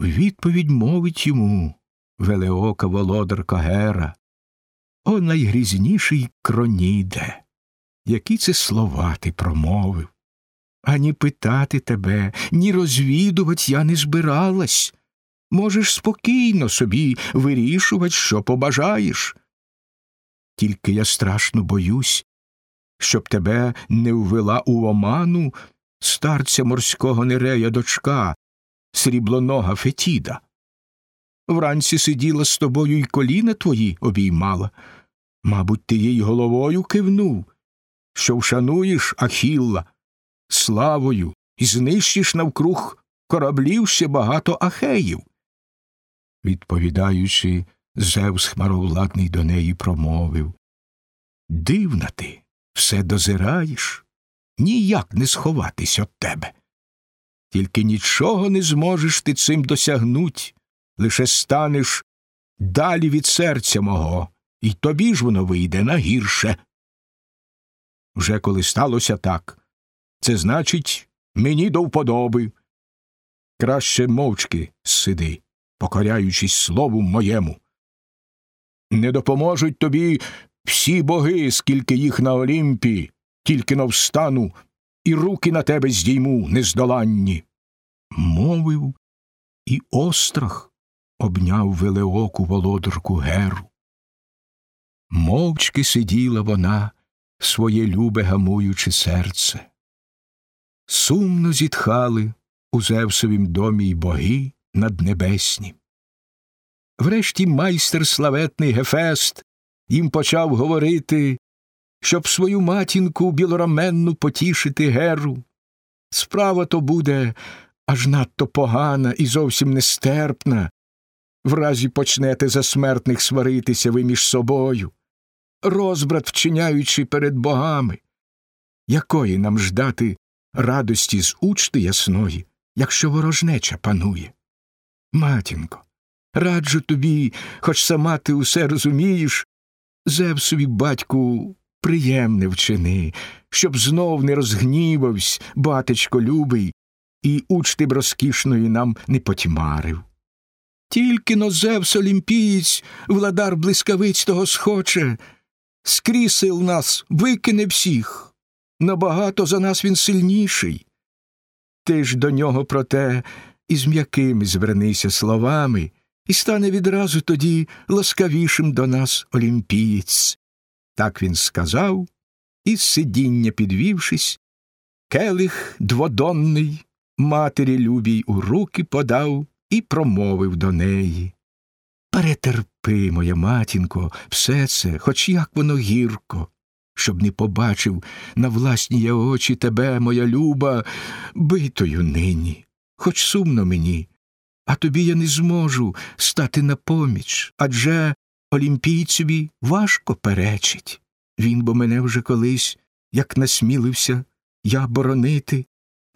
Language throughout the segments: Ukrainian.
Відповідь мовить йому велеока володарка Гера. О найгрізніший кроніде, які це слова ти промовив. Ані питати тебе, ні розвідувать я не збиралась. Можеш спокійно собі вирішувати, що побажаєш. Тільки я страшно боюсь, щоб тебе не ввела у оману старця морського нерея дочка, сріблонога Фетіда. Вранці сиділа з тобою й коліна твої обіймала. Мабуть, ти їй головою кивнув, що вшануєш Ахілла славою і знищиш навкруг кораблів ще багато ахеїв. Відповідаючи, Зевс хмаровладний до неї промовив Дивна ти, все дозираєш, ніяк не сховатись від тебе. Тільки нічого не зможеш ти цим досягнуть, лише станеш далі від серця мого, і тобі ж воно вийде на гірше. Вже коли сталося так, це значить мені до вподоби. Краще мовчки сиди, покоряючись слову моєму. Не допоможуть тобі всі боги, скільки їх на Олімпі, тільки но встану, і руки на тебе здійму нездоланні. Мовив і острах обняв велеоку володарку Геру. Мовчки сиділа вона, своє любе гамуючи серце. Сумно зітхали у Зевсовім домі й боги наднебесні. Врешті майстер славетний Гефест їм почав говорити, щоб свою матінку білораменну потішити геру. Справа то буде аж надто погана і зовсім нестерпна. Вразі почнете за смертних сваритися ви між собою, розбрат вчиняючи перед богами. Якої нам ждати радості з учти ясної, якщо ворожнеча панує? Матінко, раджу тобі, хоч сама ти усе розумієш, Зевсові батьку приємне вчини, щоб знов не розгнівавсь, батечко любий, і учти б розкішної нам не потьмарив. Тільки но Зевс олімпієць, владар блискавиць того схоче, з крісел нас викине всіх, набагато за нас він сильніший. Ти ж до нього, проте, із м'якими звернися словами, і стане відразу тоді ласкавішим до нас олімпієць. Так він сказав, і з сидіння підвівшись, келих дводонний матері любій у руки подав і промовив до неї. Перетерпи, моя матінко, все це, хоч як воно гірко, щоб не побачив на власні я очі тебе, моя люба, битою нині, хоч сумно мені, а тобі я не зможу стати на поміч, адже олімпійцеві важко перечить. Він бо мене вже колись, як насмілився, я боронити,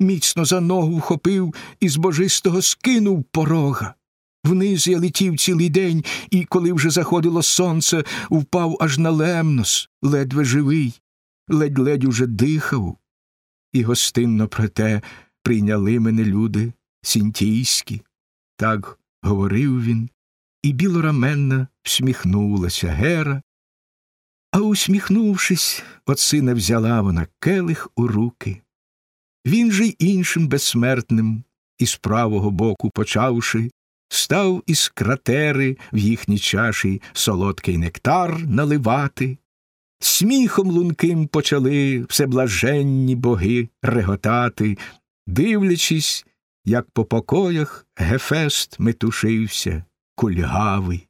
міцно за ногу вхопив і з божистого скинув порога. Вниз я летів цілий день, і, коли вже заходило сонце, впав аж на лемнос, ледве живий, ледь-ледь уже дихав. І гостинно проте прийняли мене люди сінтійські. Так говорив він, і білораменна всміхнулася Гера. А усміхнувшись, от сина взяла вона келих у руки. Він же й іншим безсмертним, із правого боку почавши, став із кратери в їхні чаші солодкий нектар наливати. Сміхом лунким почали всеблаженні боги реготати, дивлячись, як по покоях Гефест метушився, кульгавий.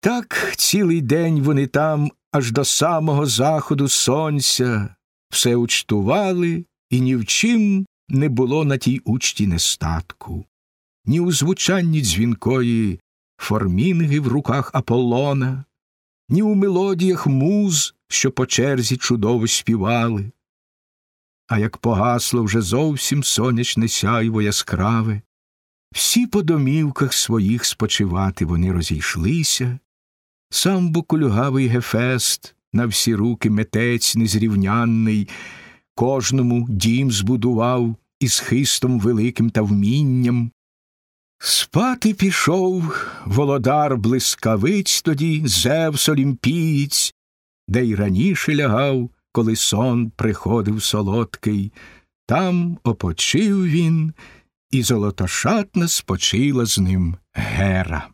Так цілий день вони там аж до самого заходу сонця все учтували, і ні в чим не було на тій учті нестатку, ні у звучанні дзвінкої формінги в руках Аполлона, ні у мелодіях муз, що по черзі чудово співали. А як погасло вже зовсім сонячне сяйво яскраве, всі по домівках своїх спочивати вони розійшлися, сам бокульгавий Гефест, на всі руки метець незрівнянний, кожному дім збудував із хистом великим та вмінням. Спати пішов володар блискавиць тоді, Зевс олімпієць, де й раніше лягав, коли сон приходив солодкий. Там опочив він, і золотошатна спочила з ним гера.